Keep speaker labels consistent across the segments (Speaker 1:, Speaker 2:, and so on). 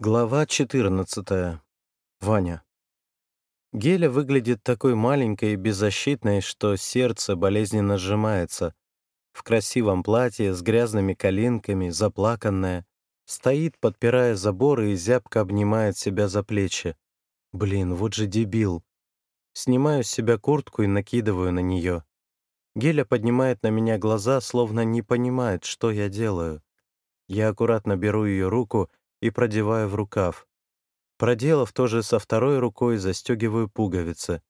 Speaker 1: Глава 14. Ваня. Геля выглядит такой маленькой и беззащитной, что сердце болезненно сжимается. В красивом платье, с грязными коленками, заплаканная. Стоит, подпирая заборы и зябко обнимает себя за плечи. Блин, вот же дебил. Снимаю с себя куртку и накидываю на нее. Геля поднимает на меня глаза, словно не понимает, что я делаю. Я аккуратно беру ее руку и продеваю в рукав. Проделав то же со второй рукой, застегиваю пуговицы.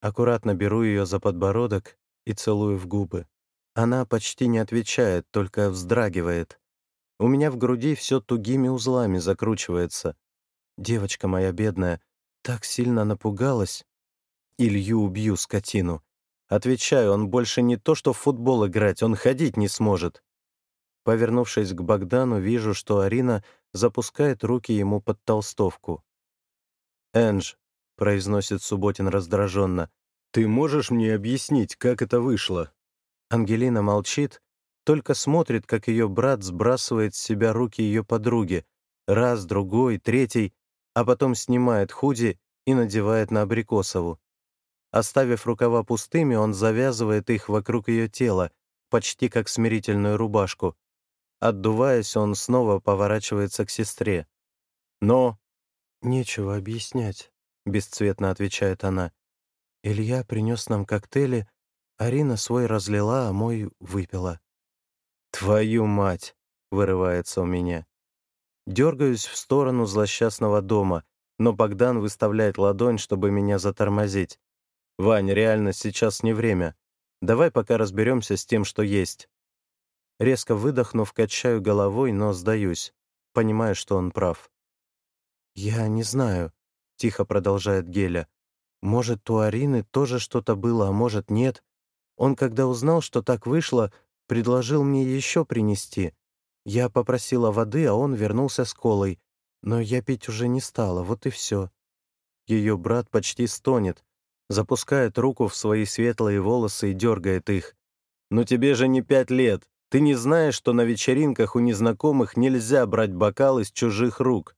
Speaker 1: Аккуратно беру ее за подбородок и целую в губы. Она почти не отвечает, только вздрагивает. У меня в груди все тугими узлами закручивается. Девочка моя бедная так сильно напугалась. Илью убью, скотину. Отвечаю, он больше не то, что в футбол играть, он ходить не сможет. Повернувшись к Богдану, вижу, что Арина запускает руки ему под толстовку. «Эндж», — произносит Субботин раздраженно, «ты можешь мне объяснить, как это вышло?» Ангелина молчит, только смотрит, как ее брат сбрасывает с себя руки ее подруги, раз, другой, третий, а потом снимает худи и надевает на Абрикосову. Оставив рукава пустыми, он завязывает их вокруг ее тела, почти как смирительную рубашку. Отдуваясь, он снова поворачивается к сестре. «Но...» «Нечего объяснять», — бесцветно отвечает она. «Илья принес нам коктейли, Арина свой разлила, а мой выпила». «Твою мать!» — вырывается у меня. Дергаюсь в сторону злосчастного дома, но Богдан выставляет ладонь, чтобы меня затормозить. «Вань, реально, сейчас не время. Давай пока разберемся с тем, что есть». Резко выдохнув, качаю головой, но сдаюсь. Понимаю, что он прав. «Я не знаю», — тихо продолжает Геля. «Может, у Арины тоже что-то было, а может, нет. Он, когда узнал, что так вышло, предложил мне еще принести. Я попросила воды, а он вернулся с колой. Но я пить уже не стала, вот и все». Ее брат почти стонет, запускает руку в свои светлые волосы и дергает их. «Ну тебе же не пять лет. Ты не знаешь, что на вечеринках у незнакомых нельзя брать бокал из чужих рук.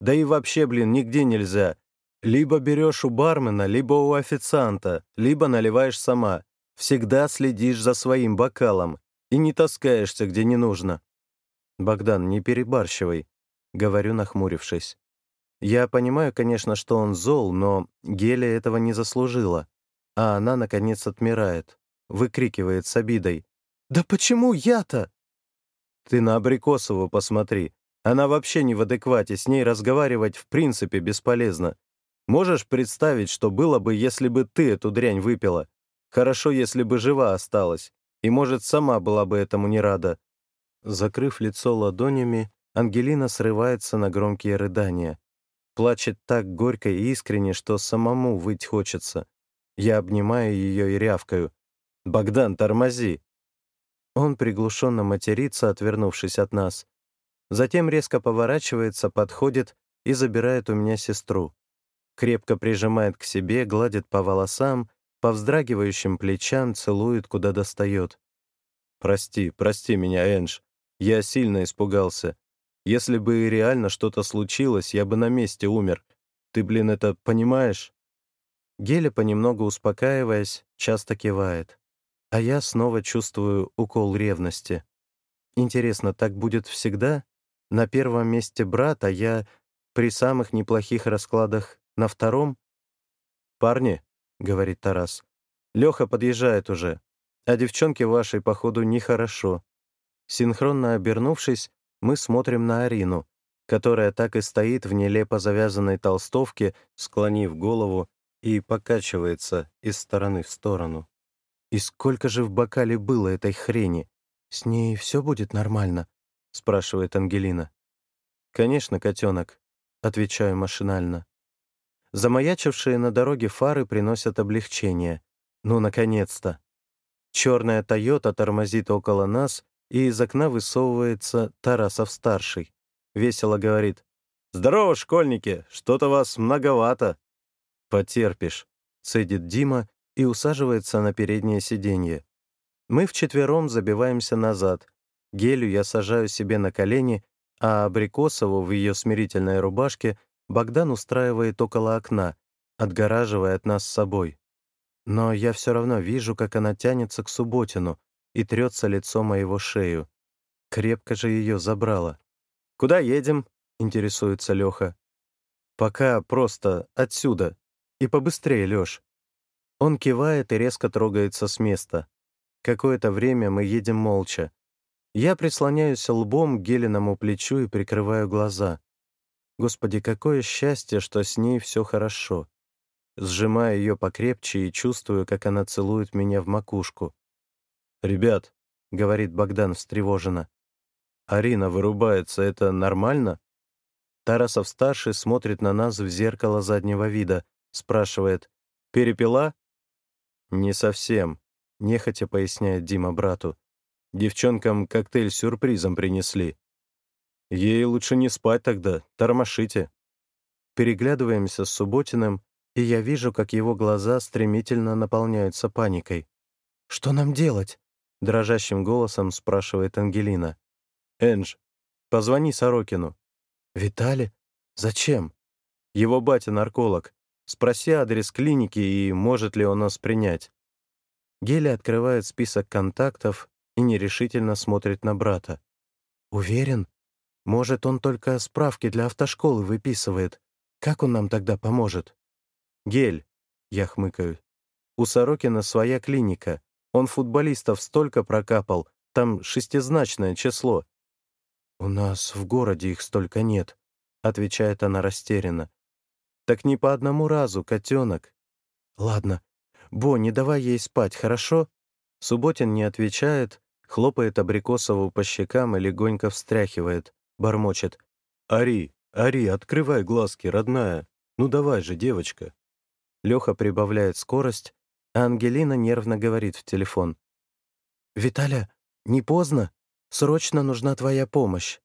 Speaker 1: Да и вообще, блин, нигде нельзя. Либо берешь у бармена, либо у официанта, либо наливаешь сама. Всегда следишь за своим бокалом и не таскаешься, где не нужно. Богдан, не перебарщивай, говорю, нахмурившись. Я понимаю, конечно, что он зол, но Геля этого не заслужила. А она, наконец, отмирает, выкрикивает с обидой. «Да почему я-то?» «Ты на Абрикосову посмотри. Она вообще не в адеквате, с ней разговаривать в принципе бесполезно. Можешь представить, что было бы, если бы ты эту дрянь выпила? Хорошо, если бы жива осталась. И, может, сама была бы этому не рада». Закрыв лицо ладонями, Ангелина срывается на громкие рыдания. Плачет так горько и искренне, что самому выть хочется. Я обнимаю ее и рявкаю. «Богдан, тормози! Он приглушенно матерится, отвернувшись от нас. Затем резко поворачивается, подходит и забирает у меня сестру. Крепко прижимает к себе, гладит по волосам, по вздрагивающим плечам, целует, куда достает. «Прости, прости меня, Эндж. Я сильно испугался. Если бы реально что-то случилось, я бы на месте умер. Ты, блин, это понимаешь?» Геля, понемногу успокаиваясь, часто кивает. А я снова чувствую укол ревности. Интересно, так будет всегда? На первом месте брат, а я при самых неплохих раскладах на втором? «Парни», — говорит Тарас, — «Леха подъезжает уже, а девчонке вашей, походу, нехорошо». Синхронно обернувшись, мы смотрим на Арину, которая так и стоит в нелепо завязанной толстовке, склонив голову и покачивается из стороны в сторону. И сколько же в бокале было этой хрени? С ней все будет нормально? спрашивает Ангелина. Конечно, котенок, отвечаю машинально. Замаячившие на дороге фары приносят облегчение. Ну, наконец-то. Черная Тойота тормозит около нас, и из окна высовывается Тарасов-старший. Весело говорит. «Здорово, школьники! Что-то вас многовато!» «Потерпишь», — цедит Дима и усаживается на переднее сиденье. Мы вчетвером забиваемся назад. Гелю я сажаю себе на колени а Абрикосову в ее смирительной рубашке Богдан устраивает около окна, отгораживая от нас с собой. Но я все равно вижу, как она тянется к Субботину и трется лицо моего шею. Крепко же ее забрала. «Куда едем?» — интересуется Леха. «Пока просто отсюда. И побыстрее, Леш». Он кивает и резко трогается с места. Какое-то время мы едем молча. Я прислоняюсь лбом к Гелиному плечу и прикрываю глаза. Господи, какое счастье, что с ней все хорошо. Сжимаю ее покрепче и чувствую, как она целует меня в макушку. «Ребят», — говорит Богдан встревоженно, — «Арина вырубается, это нормально?» Тарасов-старший смотрит на нас в зеркало заднего вида, спрашивает, «Перепила?» «Не совсем», — нехотя поясняет Дима брату. «Девчонкам коктейль сюрпризом принесли. Ей лучше не спать тогда, тормошите. Переглядываемся с Субботиным, и я вижу, как его глаза стремительно наполняются паникой. «Что нам делать?» — дрожащим голосом спрашивает Ангелина. «Эндж, позвони Сорокину». «Витали? Зачем?» «Его батя нарколог. Спроси адрес клиники и может ли он нас принять». Геля открывает список контактов и нерешительно смотрит на брата. «Уверен?» Может, он только справки для автошколы выписывает. Как он нам тогда поможет? Гель, я хмыкаю. У Сорокина своя клиника. Он футболистов столько прокапал, там шестизначное число. У нас в городе их столько нет, отвечает она растерянно. Так не по одному разу, котенок. Ладно. Бо, не давай ей спать, хорошо? Субботин не отвечает, хлопает Абрикосову по щекам и легонько встряхивает. Бормочет. «Ари, Ари, открывай глазки, родная. Ну давай же, девочка». Леха прибавляет скорость, а Ангелина нервно говорит в телефон. «Виталя, не поздно? Срочно нужна твоя помощь».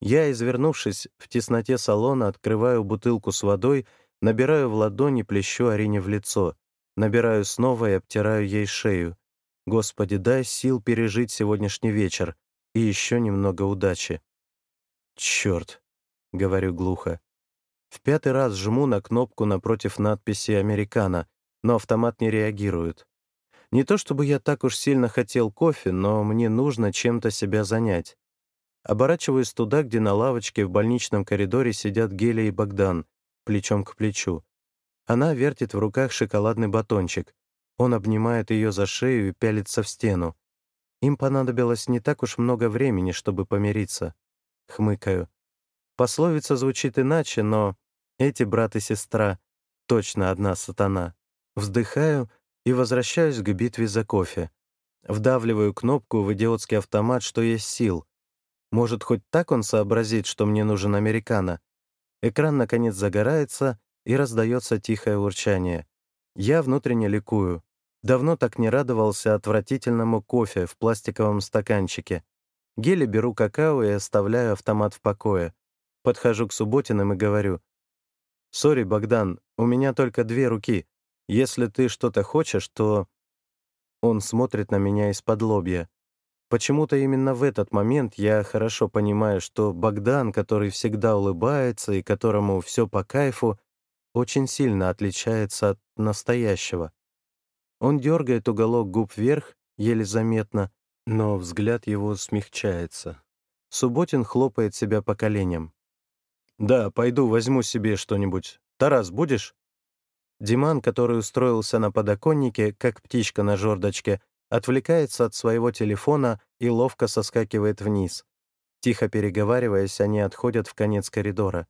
Speaker 1: Я, извернувшись в тесноте салона, открываю бутылку с водой, набираю в ладони, плещу Арине в лицо, набираю снова и обтираю ей шею. Господи, дай сил пережить сегодняшний вечер и еще немного удачи. «Черт!» — говорю глухо. В пятый раз жму на кнопку напротив надписи «Американо», но автомат не реагирует. Не то чтобы я так уж сильно хотел кофе, но мне нужно чем-то себя занять. Оборачиваюсь туда, где на лавочке в больничном коридоре сидят Геля и Богдан, плечом к плечу. Она вертит в руках шоколадный батончик. Он обнимает ее за шею и пялится в стену. Им понадобилось не так уж много времени, чтобы помириться. Хмыкаю. Пословица звучит иначе, но эти брат и сестра точно одна сатана. Вздыхаю и возвращаюсь к битве за кофе. Вдавливаю кнопку в идиотский автомат, что есть сил. Может, хоть так он сообразит, что мне нужен американо. Экран, наконец, загорается, и раздается тихое урчание. Я внутренне ликую. Давно так не радовался отвратительному кофе в пластиковом стаканчике. Гели беру какао и оставляю автомат в покое. Подхожу к Субботиным и говорю. «Сори, Богдан, у меня только две руки. Если ты что-то хочешь, то...» Он смотрит на меня из-под лобья. Почему-то именно в этот момент я хорошо понимаю, что Богдан, который всегда улыбается и которому все по кайфу, очень сильно отличается от настоящего. Он дергает уголок губ вверх, еле заметно, но взгляд его смягчается. Субботин хлопает себя по коленям. «Да, пойду возьму себе что-нибудь. Тарас, будешь?» Диман, который устроился на подоконнике, как птичка на жердочке, отвлекается от своего телефона и ловко соскакивает вниз. Тихо переговариваясь, они отходят в конец коридора.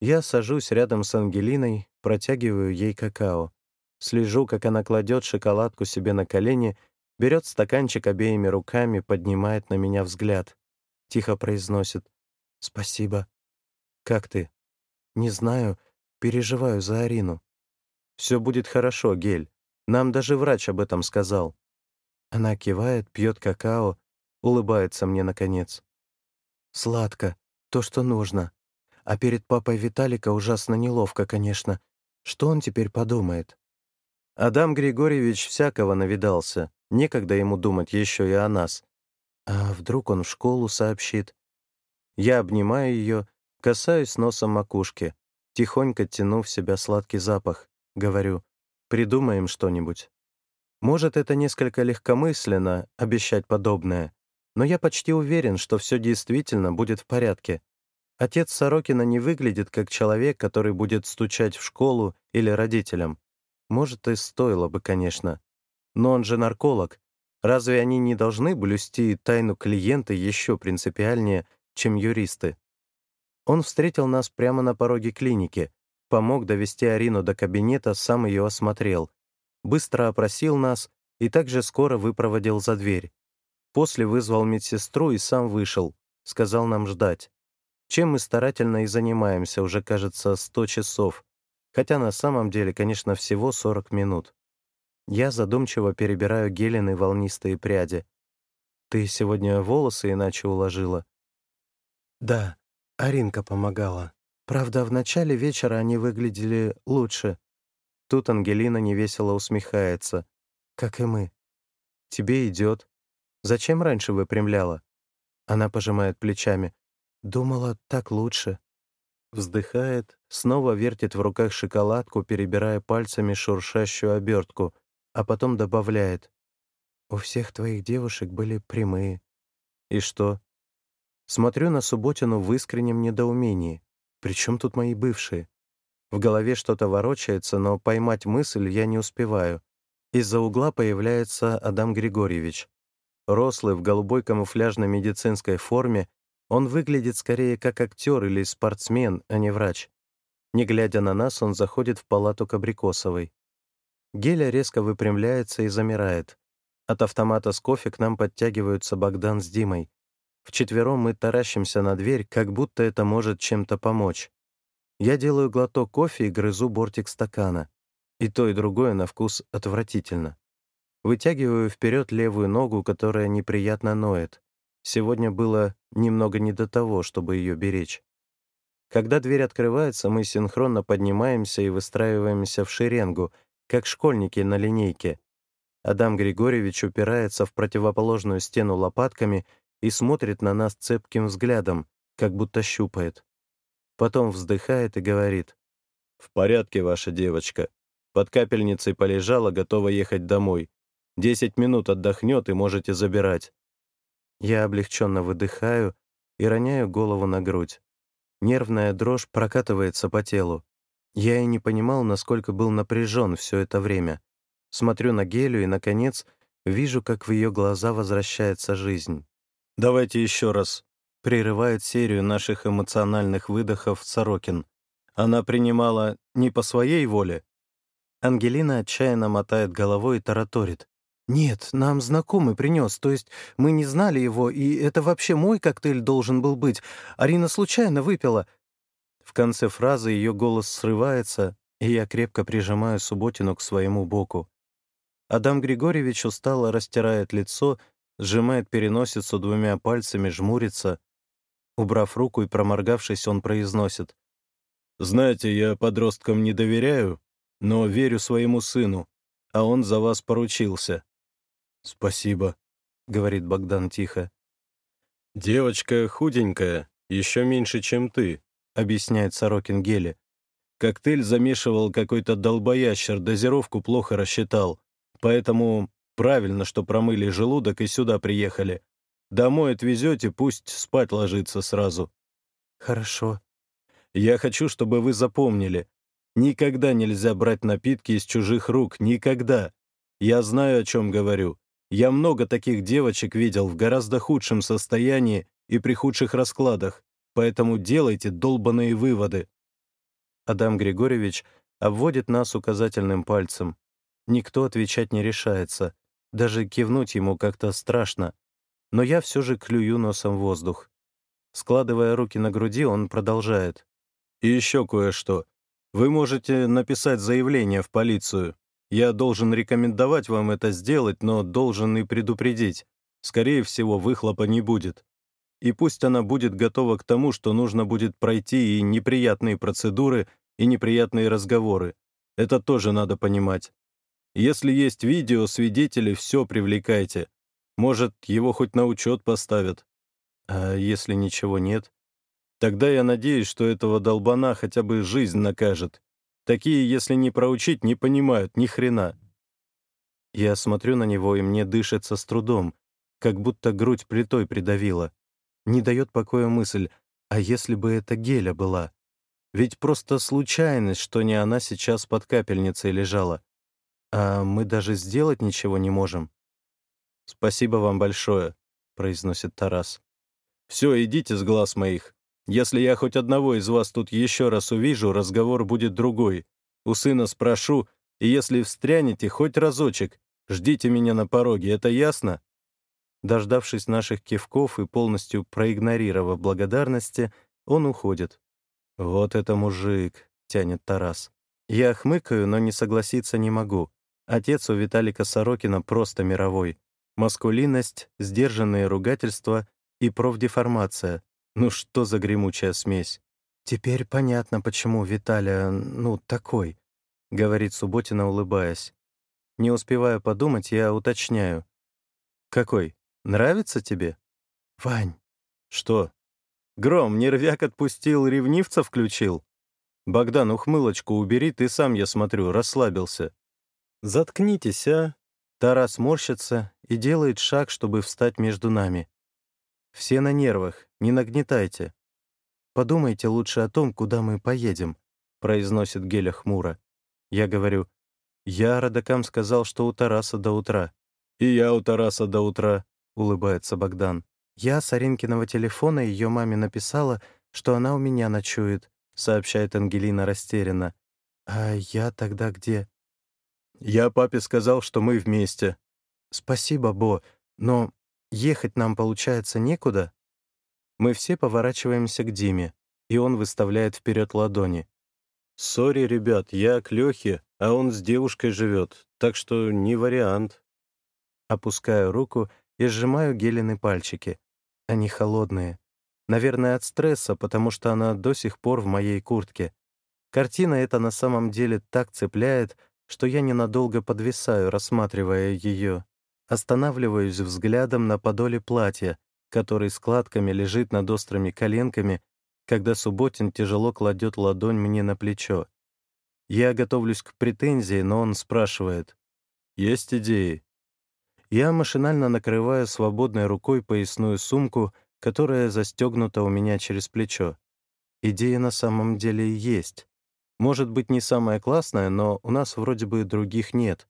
Speaker 1: Я сажусь рядом с Ангелиной, протягиваю ей какао. Слежу, как она кладет шоколадку себе на колени берет стаканчик обеими руками, поднимает на меня взгляд. Тихо произносит «Спасибо». «Как ты?» «Не знаю. Переживаю за Арину». «Все будет хорошо, Гель. Нам даже врач об этом сказал». Она кивает, пьет какао, улыбается мне наконец. «Сладко. То, что нужно. А перед папой Виталика ужасно неловко, конечно. Что он теперь подумает?» Адам Григорьевич всякого навидался. Некогда ему думать еще и о нас. А вдруг он в школу сообщит? Я обнимаю ее, касаюсь носом макушки, тихонько тяну в себя сладкий запах, говорю, придумаем что-нибудь. Может, это несколько легкомысленно обещать подобное, но я почти уверен, что все действительно будет в порядке. Отец Сорокина не выглядит как человек, который будет стучать в школу или родителям. Может, и стоило бы, конечно. Но он же нарколог. Разве они не должны блюсти тайну клиента еще принципиальнее, чем юристы? Он встретил нас прямо на пороге клиники, помог довести Арину до кабинета, сам ее осмотрел, быстро опросил нас и также скоро выпроводил за дверь. После вызвал медсестру и сам вышел, сказал нам ждать. Чем мы старательно и занимаемся уже, кажется, 100 часов, хотя на самом деле, конечно, всего 40 минут. Я задумчиво перебираю Гелины волнистые пряди. «Ты сегодня волосы иначе уложила?» «Да, Аринка помогала. Правда, в начале вечера они выглядели лучше». Тут Ангелина невесело усмехается. «Как и мы. Тебе идет. Зачем раньше выпрямляла?» Она пожимает плечами. «Думала, так лучше». Вздыхает, снова вертит в руках шоколадку, перебирая пальцами шуршащую обертку, а потом добавляет. «У всех твоих девушек были прямые». «И что?» Смотрю на Субботину в искреннем недоумении. Причем тут мои бывшие? В голове что-то ворочается, но поймать мысль я не успеваю. Из-за угла появляется Адам Григорьевич. Рослый, в голубой камуфляжной медицинской форме, он выглядит скорее как актер или спортсмен, а не врач. Не глядя на нас, он заходит в палату Кабрикосовой. Геля резко выпрямляется и замирает. От автомата с кофе к нам подтягиваются Богдан с Димой. Вчетвером мы таращимся на дверь, как будто это может чем-то помочь. Я делаю глоток кофе и грызу бортик стакана. И то, и другое на вкус отвратительно. Вытягиваю вперед левую ногу, которая неприятно ноет. Сегодня было немного не до того, чтобы ее беречь. Когда дверь открывается, мы синхронно поднимаемся и выстраиваемся в шеренгу, как школьники на линейке. Адам Григорьевич упирается в противоположную стену лопатками и смотрит на нас цепким взглядом, как будто щупает. Потом вздыхает и говорит. «В порядке, ваша девочка. Под капельницей полежала, готова ехать домой. Десять минут отдохнет и можете забирать». Я облегченно выдыхаю и роняю голову на грудь. Нервная дрожь прокатывается по телу. Я и не понимал, насколько был напряжен все это время. Смотрю на Гелю и, наконец, вижу, как в ее глаза возвращается жизнь. «Давайте еще раз», — прерывает серию наших эмоциональных выдохов Сорокин. «Она принимала не по своей воле?» Ангелина отчаянно мотает головой и тараторит. «Нет, нам знакомый принес, то есть мы не знали его, и это вообще мой коктейль должен был быть. Арина случайно выпила. В конце фразы ее голос срывается, и я крепко прижимаю Субботину к своему боку. Адам Григорьевич устало растирает лицо, сжимает переносицу двумя пальцами, жмурится. Убрав руку и проморгавшись, он произносит. «Знаете, я подросткам не доверяю, но верю своему сыну, а он за вас поручился». «Спасибо», — говорит Богдан тихо. «Девочка худенькая, еще меньше, чем ты», — объясняет Сорокин Геле. «Коктейль замешивал какой-то долбоящер, дозировку плохо рассчитал. Поэтому правильно, что промыли желудок и сюда приехали. Домой отвезете, пусть спать ложится сразу». «Хорошо». «Я хочу, чтобы вы запомнили. Никогда нельзя брать напитки из чужих рук, никогда. Я знаю, о чем говорю. Я много таких девочек видел в гораздо худшем состоянии и при худших раскладах поэтому делайте долбанные выводы». Адам Григорьевич обводит нас указательным пальцем. Никто отвечать не решается. Даже кивнуть ему как-то страшно. Но я все же клюю носом воздух. Складывая руки на груди, он продолжает. «И еще кое-что. Вы можете написать заявление в полицию. Я должен рекомендовать вам это сделать, но должен и предупредить. Скорее всего, выхлопа не будет и пусть она будет готова к тому, что нужно будет пройти и неприятные процедуры, и неприятные разговоры. Это тоже надо понимать. Если есть видео, свидетели, все привлекайте. Может, его хоть на учет поставят. А если ничего нет? Тогда я надеюсь, что этого долбана хотя бы жизнь накажет. Такие, если не проучить, не понимают ни хрена. Я смотрю на него, и мне дышится с трудом, как будто грудь плитой придавила. Не дает покоя мысль, а если бы это Геля была? Ведь просто случайность, что не она сейчас под капельницей лежала. А мы даже сделать ничего не можем. «Спасибо вам большое», — произносит Тарас. «Все, идите с глаз моих. Если я хоть одного из вас тут еще раз увижу, разговор будет другой. У сына спрошу, и если встрянете хоть разочек, ждите меня на пороге, это ясно?» Дождавшись наших кивков и полностью проигнорировав благодарности, он уходит. «Вот это мужик!» — тянет Тарас. Я хмыкаю, но не согласиться не могу. Отец у Виталика Сорокина просто мировой. Маскулинность, сдержанные ругательства и профдеформация. Ну что за гремучая смесь? «Теперь понятно, почему Виталия, ну, такой», — говорит Субботина, улыбаясь. Не успевая подумать, я уточняю. «Какой? Нравится тебе?» «Вань». «Что?» «Гром, нервяк отпустил, ревнивца включил?» «Богдан, ухмылочку убери, ты сам, я смотрю, расслабился». «Заткнитесь, а?» Тарас морщится и делает шаг, чтобы встать между нами. «Все на нервах, не нагнетайте. Подумайте лучше о том, куда мы поедем», — произносит Геля хмуро. Я говорю, «Я родакам сказал, что у Тараса до утра». «И я у Тараса до утра», — улыбается Богдан. «Я с Аринкиного телефона ее маме написала, что она у меня ночует», — сообщает Ангелина растерянно. «А я тогда где?» «Я папе сказал, что мы вместе». «Спасибо, Бо, но ехать нам, получается, некуда?» Мы все поворачиваемся к Диме, и он выставляет вперед ладони. «Сори, ребят, я к Лехе, а он с девушкой живет, так что не вариант». Опускаю руку и сжимаю Гелины пальчики. Они холодные. Наверное, от стресса, потому что она до сих пор в моей куртке. Картина эта на самом деле так цепляет, что я ненадолго подвисаю, рассматривая ее. Останавливаюсь взглядом на подоле платья, который складками лежит над острыми коленками, когда Субботин тяжело кладет ладонь мне на плечо. Я готовлюсь к претензии, но он спрашивает. «Есть идеи?» Я машинально накрываю свободной рукой поясную сумку, которая застегнута у меня через плечо. Идея на самом деле есть. Может быть, не самая классная, но у нас вроде бы других нет.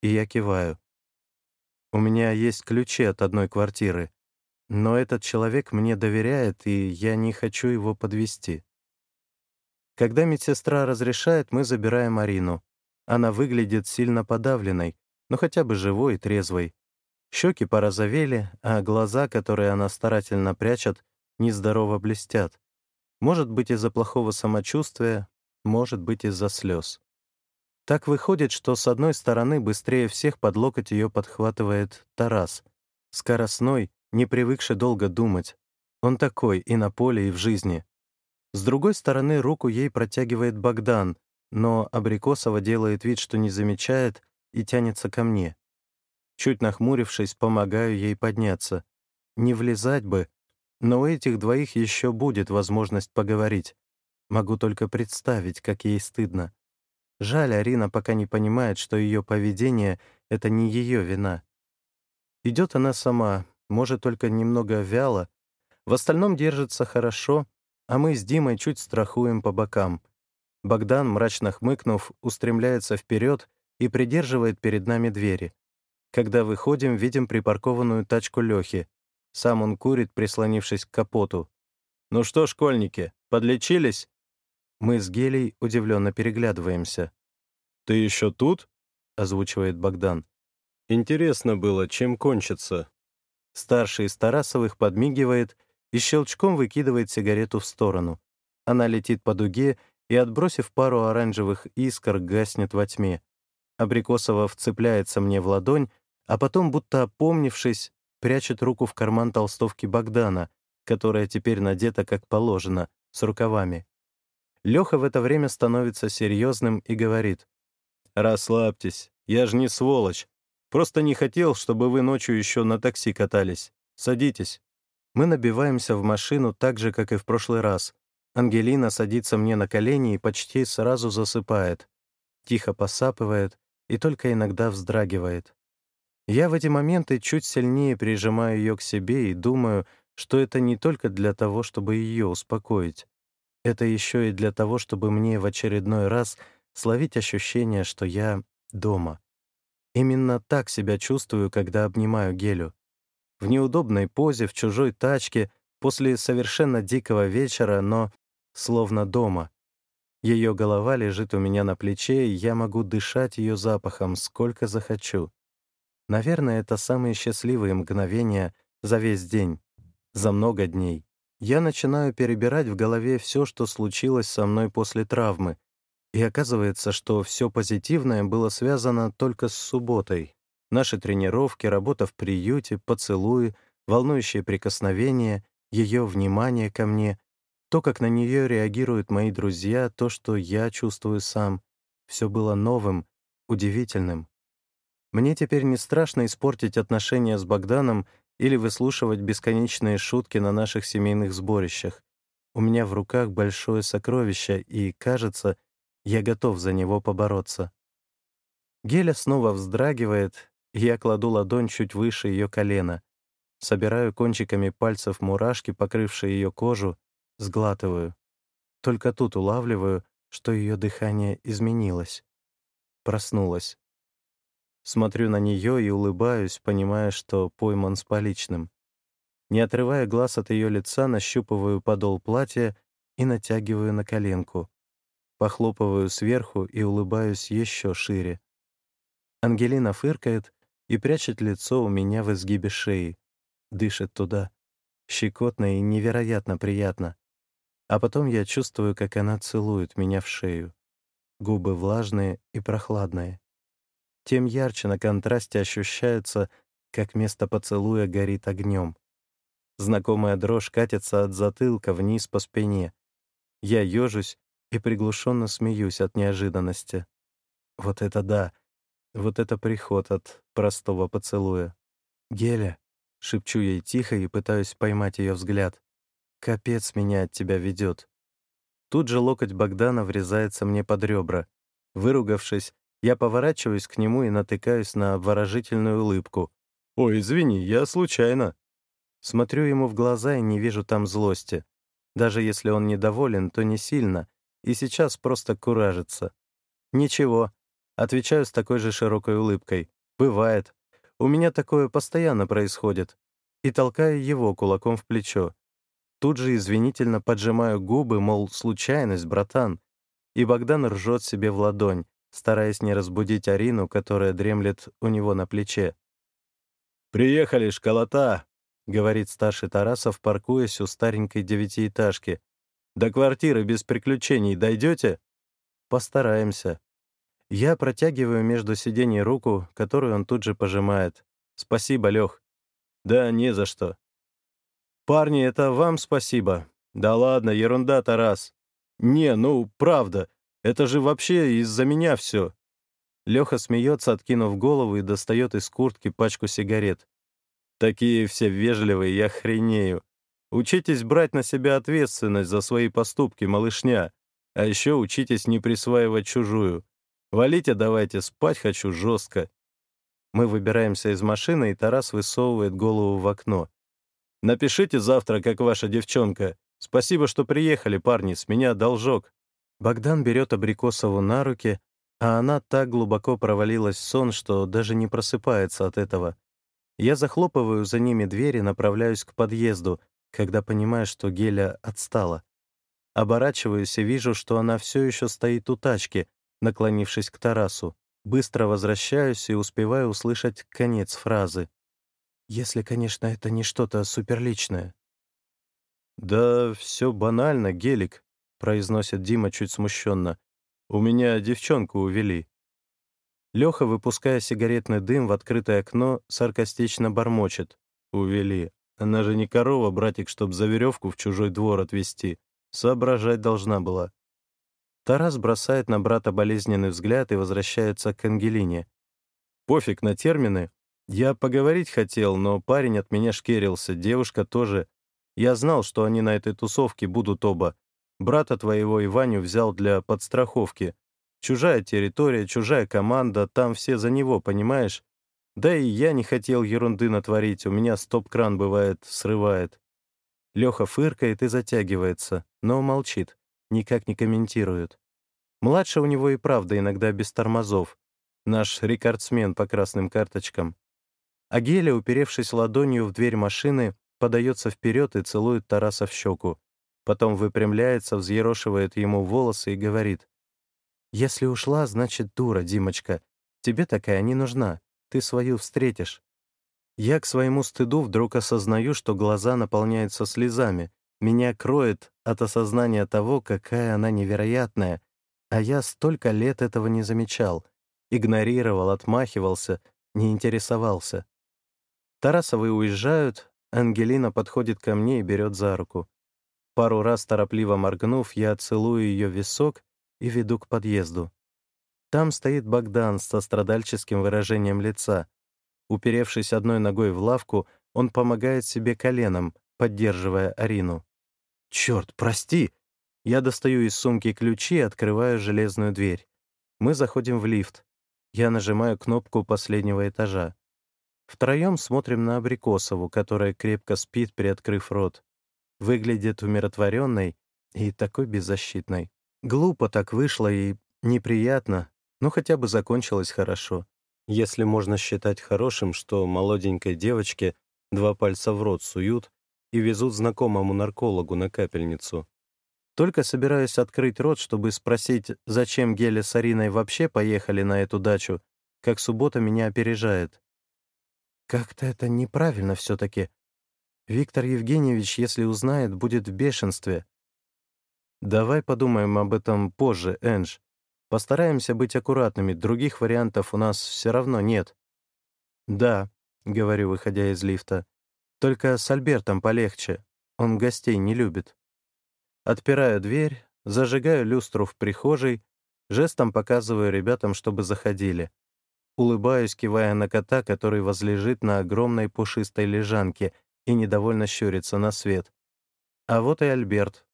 Speaker 1: И я киваю. У меня есть ключи от одной квартиры. Но этот человек мне доверяет, и я не хочу его подвести. Когда медсестра разрешает, мы забираем Арину. Она выглядит сильно подавленной, но хотя бы живой и трезвой. Щеки порозовели, а глаза, которые она старательно прячет, нездорово блестят. Может быть, из-за плохого самочувствия, может быть, из-за слез. Так выходит, что с одной стороны быстрее всех под локоть ее подхватывает Тарас, скоростной, не привыкший долго думать. Он такой и на поле, и в жизни. С другой стороны, руку ей протягивает Богдан, но Абрикосова делает вид, что не замечает, и тянется ко мне. Чуть нахмурившись, помогаю ей подняться. Не влезать бы, но у этих двоих еще будет возможность поговорить. Могу только представить, как ей стыдно. Жаль, Арина пока не понимает, что ее поведение — это не ее вина. Идет она сама, может, только немного вяло, в остальном держится хорошо, а мы с Димой чуть страхуем по бокам. Богдан, мрачно хмыкнув, устремляется вперед и придерживает перед нами двери. Когда выходим, видим припаркованную тачку Лехи. Сам он курит, прислонившись к капоту. «Ну что, школьники, подлечились?» Мы с Гелей удивленно переглядываемся. «Ты еще тут?» — озвучивает Богдан. «Интересно было, чем кончится». Старший из Тарасовых подмигивает и щелчком выкидывает сигарету в сторону. Она летит по дуге и, отбросив пару оранжевых искр, гаснет во тьме. Абрикосова вцепляется мне в ладонь, а потом, будто опомнившись, прячет руку в карман толстовки Богдана, которая теперь надета как положено, с рукавами. Леха в это время становится серьезным и говорит. «Расслабьтесь, я же не сволочь. Просто не хотел, чтобы вы ночью еще на такси катались. Садитесь». Мы набиваемся в машину так же, как и в прошлый раз. Ангелина садится мне на колени и почти сразу засыпает. Тихо посапывает и только иногда вздрагивает. Я в эти моменты чуть сильнее прижимаю ее к себе и думаю, что это не только для того, чтобы ее успокоить. Это еще и для того, чтобы мне в очередной раз словить ощущение, что я дома. Именно так себя чувствую, когда обнимаю Гелю. В неудобной позе, в чужой тачке, после совершенно дикого вечера, но словно дома. Ее голова лежит у меня на плече, и я могу дышать ее запахом, сколько захочу. Наверное, это самые счастливые мгновения за весь день, за много дней. Я начинаю перебирать в голове все, что случилось со мной после травмы, и оказывается, что все позитивное было связано только с субботой. Наши тренировки, работа в приюте, поцелуи, волнующие прикосновения, ее внимание ко мне, то, как на нее реагируют мои друзья, то, что я чувствую сам, все было новым, удивительным. Мне теперь не страшно испортить отношения с Богданом или выслушивать бесконечные шутки на наших семейных сборищах. У меня в руках большое сокровище, и, кажется, я готов за него побороться. Геля снова вздрагивает, и я кладу ладонь чуть выше ее колена. Собираю кончиками пальцев мурашки, покрывшие ее кожу, сглатываю. Только тут улавливаю, что ее дыхание изменилось. Проснулась. Смотрю на нее и улыбаюсь, понимая, что пойман с поличным. Не отрывая глаз от ее лица, нащупываю подол платья и натягиваю на коленку. Похлопываю сверху и улыбаюсь еще шире. Ангелина фыркает и прячет лицо у меня в изгибе шеи. Дышит туда. Щекотно и невероятно приятно. А потом я чувствую, как она целует меня в шею. Губы влажные и прохладные тем ярче на контрасте ощущается, как место поцелуя горит огнем. Знакомая дрожь катится от затылка вниз по спине. Я ежусь и приглушенно смеюсь от неожиданности. Вот это да! Вот это приход от простого поцелуя. «Геля!» — шепчу ей тихо и пытаюсь поймать ее взгляд. «Капец меня от тебя ведет. Тут же локоть Богдана врезается мне под ребра. Выругавшись, я поворачиваюсь к нему и натыкаюсь на обворожительную улыбку. «Ой, извини, я случайно». Смотрю ему в глаза и не вижу там злости. Даже если он недоволен, то не сильно, и сейчас просто куражится. «Ничего», — отвечаю с такой же широкой улыбкой. «Бывает. У меня такое постоянно происходит». И толкаю его кулаком в плечо. Тут же извинительно поджимаю губы, мол, случайность, братан. И Богдан ржет себе в ладонь, стараясь не разбудить Арину, которая дремлет у него на плече. «Приехали, школота!» — говорит старший Тарасов, паркуясь у старенькой девятиэтажки. «До квартиры без приключений дойдете?» «Постараемся». Я протягиваю между сидений руку, которую он тут же пожимает. «Спасибо, Лех». «Да не за что». «Парни, это вам спасибо». «Да ладно, ерунда, Тарас». «Не, ну, правда. Это же вообще из-за меня все. Леха смеется, откинув голову и достает из куртки пачку сигарет. Такие все вежливые, я хренею. Учитесь брать на себя ответственность за свои поступки, малышня. А еще учитесь не присваивать чужую. Валите давайте, спать хочу жестко. Мы выбираемся из машины, и Тарас высовывает голову в окно. «Напишите завтра, как ваша девчонка. Спасибо, что приехали, парни, с меня должок». Богдан берет Абрикосову на руки, а она так глубоко провалилась в сон, что даже не просыпается от этого. Я захлопываю за ними дверь и направляюсь к подъезду, когда понимаю, что Геля отстала. Оборачиваюсь и вижу, что она все еще стоит у тачки, наклонившись к Тарасу. Быстро возвращаюсь и успеваю услышать конец фразы. «Если, конечно, это не что-то суперличное». «Да все банально, Гелик», — произносит Дима чуть смущенно. «У меня девчонку увели». Леха, выпуская сигаретный дым в открытое окно, саркастично бормочет. «Увели. Она же не корова, братик, чтоб за веревку в чужой двор отвезти. Соображать должна была». Тарас бросает на брата болезненный взгляд и возвращается к Ангелине. «Пофиг на термины. Я поговорить хотел, но парень от меня шкерился, девушка тоже. Я знал, что они на этой тусовке будут оба. Брата твоего и Ваню взял для подстраховки. Чужая территория, чужая команда, там все за него, понимаешь? Да и я не хотел ерунды натворить, у меня стоп-кран бывает, срывает. Леха фыркает и затягивается, но молчит, никак не комментирует. Младший у него и правда иногда без тормозов. Наш рекордсмен по красным карточкам. А Геля, уперевшись ладонью в дверь машины, подается вперед и целует Тараса в щеку. Потом выпрямляется, взъерошивает ему волосы и говорит. «Если ушла, значит, дура, Димочка. Тебе такая не нужна. Ты свою встретишь». Я к своему стыду вдруг осознаю, что глаза наполняются слезами. Меня кроет от осознания того, какая она невероятная. А я столько лет этого не замечал. Игнорировал, отмахивался, не интересовался. Тарасовы уезжают, Ангелина подходит ко мне и берет за руку. Пару раз торопливо моргнув, я целую ее висок и веду к подъезду. Там стоит Богдан со страдальческим выражением лица. Уперевшись одной ногой в лавку, он помогает себе коленом, поддерживая Арину. «Черт, прости!» Я достаю из сумки ключи и открываю железную дверь. Мы заходим в лифт. Я нажимаю кнопку последнего этажа. Втроем смотрим на Абрикосову, которая крепко спит, приоткрыв рот. Выглядит умиротворенной и такой беззащитной. Глупо так вышло и неприятно, но хотя бы закончилось хорошо. Если можно считать хорошим, что молоденькой девочке два пальца в рот суют и везут знакомому наркологу на капельницу. Только собираюсь открыть рот, чтобы спросить, зачем Геля с Ариной вообще поехали на эту дачу, как суббота меня опережает. Как-то это неправильно все-таки. Виктор Евгеньевич, если узнает, будет в бешенстве. Давай подумаем об этом позже, Эндж. Постараемся быть аккуратными, других вариантов у нас все равно нет. Да, говорю, выходя из лифта. Только с Альбертом полегче. Он гостей не любит. Отпираю дверь, зажигаю люстру в прихожей, жестом показываю ребятам, чтобы заходили. Улыбаюсь, кивая на кота, который возлежит на огромной пушистой лежанке и недовольно щурится на свет. А вот и Альберт,